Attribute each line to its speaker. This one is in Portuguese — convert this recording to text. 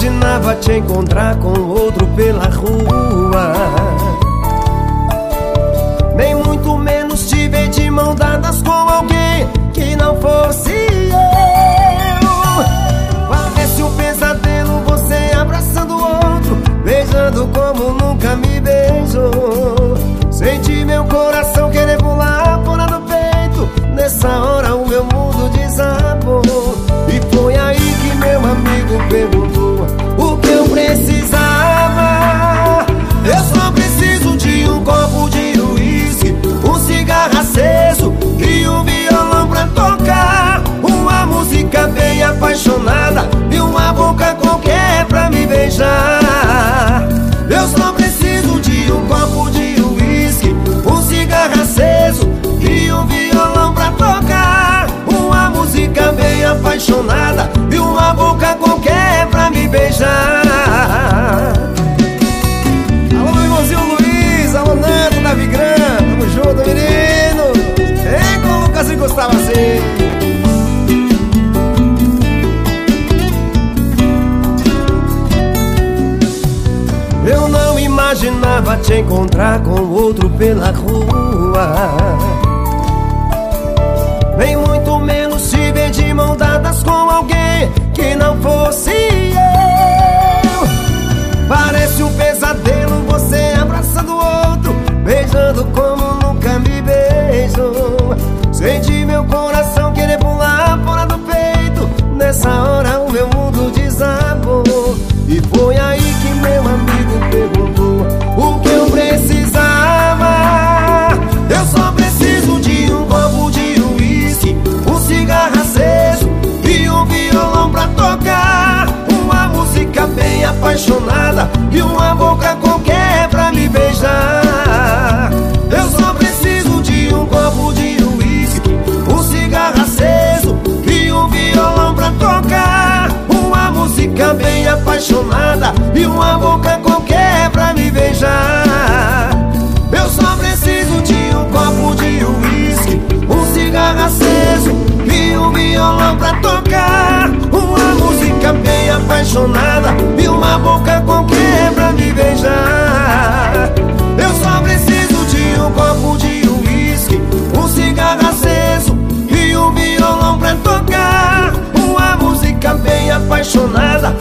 Speaker 1: imaginava te encontrar com outro Eu não imaginava te encontrar com outro pela rua. apaixonada